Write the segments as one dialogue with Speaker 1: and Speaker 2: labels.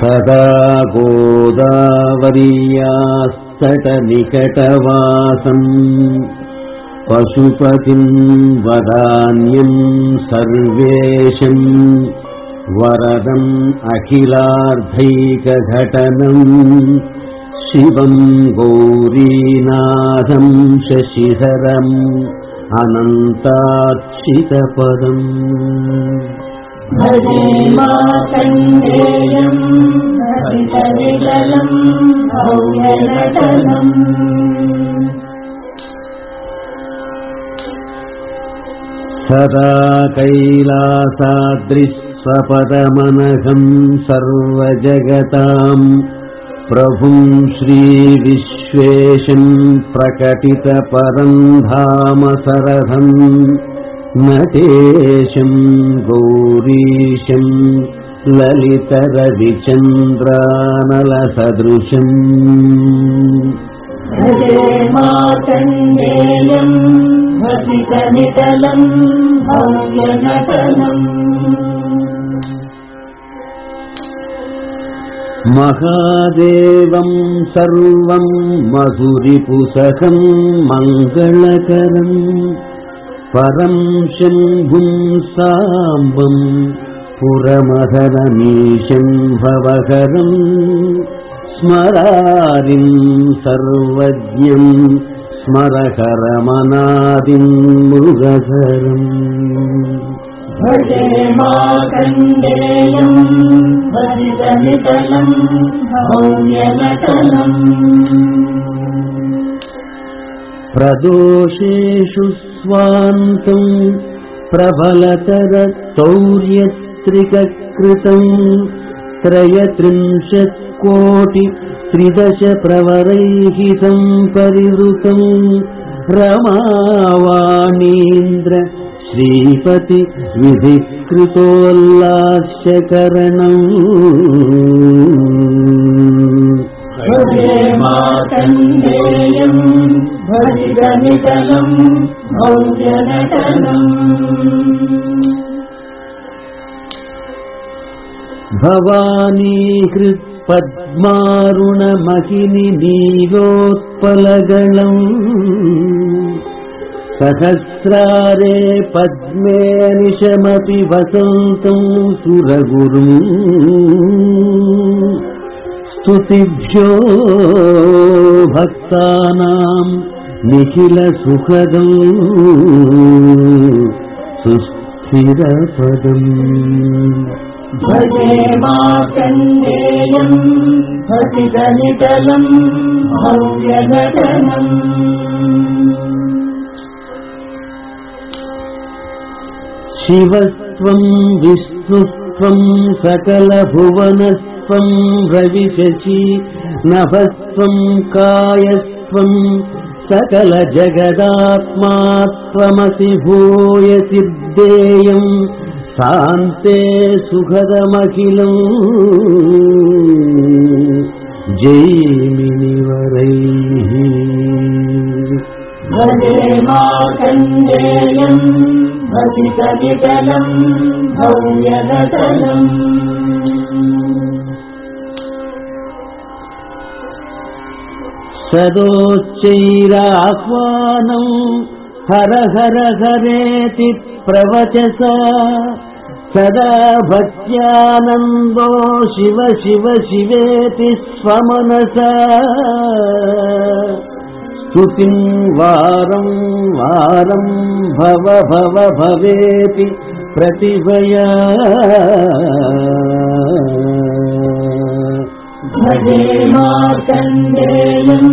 Speaker 1: सदा गोदावर्यास्तटनिकटवासम् पशुपतिम् वदान्यम् सर्वेशम् वरदम् अखिलार्धैकघटनम् शिवम् गौरीनाथम् शशिधरम् अनन्ताक्षितपदम् सदा कैलासादृस्वपदमनघम् सर्वजगताम् प्रभुम् श्रीविश्वेशम् प्रकटितपरम् धाम सरहम् नटेशम् गौरीशम् ललितरविचन्द्रानलसदृशम्।
Speaker 2: भव्यनटनम्।
Speaker 1: महादेवम् सर्वम् मधुरिपुसखम् मङ्गलकरम् परम् शम्भुम् साम्बम् पुरमहरमीशम् भवहरम् स्मरारिम् सर्वज्ञम् स्मरकरमनादिम् मृगधरम्
Speaker 2: भजे मातङ्गेयम् हसितनितलम् भव्यनटनम्
Speaker 1: प्रदोषेषु स्वान्तम् प्रबलतरतौर्यत्रिककृतम् त्रयत्रिंशत्कोटि त्रिदश प्रवरैहितम् परिवृतम् रमावाणीन्द्र श्रीपति विधिकृतोल्लास्यकरणम्
Speaker 2: भजे मातङ्गेयम् भजितनितलम् भव्यनटनम्
Speaker 1: भवानीहृत्पद्मारुणमहिनि नीलोत्पलगणम् सहस्रारे पद्मे निशमपि वसन्तम् सुरगुरुम् स्तुतिभ्यो भक्तानाम् निखिलसुखदम् सुस्थिरपदम्।
Speaker 2: भजे
Speaker 1: शिवस्त्वम् विष्णुस्त्वम् सकलभुवनस्त्वम् रविशशि नभस्त्वम् कायस्त्वम् सकलजगदात्मा त्वमसि भूयसिद्धेयम् शान्ते सुखदमखिलम् जैमिनिवरैः
Speaker 2: भजे मातङ्गेयम् भजितनितलम् भव्यनटनम्
Speaker 1: सदोच्चैराह्वानम् हर हर हरेति प्रवचसा। सदा भक्त्यानन्दो शिव शिव शिवेति स्वमनसा। स्तुतिम् वारम् वारम् भव भव भवेति प्रतिभया
Speaker 2: भजे मातङ्गेयम्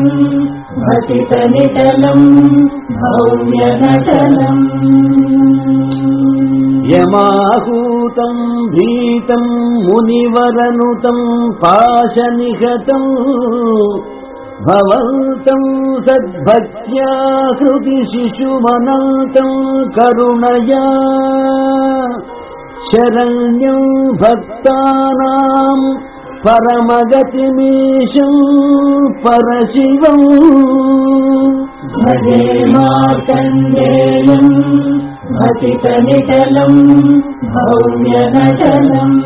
Speaker 2: भजितनितलम् भव्यनटनम्
Speaker 1: यमाहूतम् भीतम् मुनिवरनुतम् पाशनिहतम् भवन्तम् सद्भक्त्या हृदि शिशुमनन्तम् करुणया शरण्यम् भक्तानाम् परमगतिमीशम् परशिवम्
Speaker 2: भजे मातङ्गेयम् भजितनितलम् भव्यनटनम्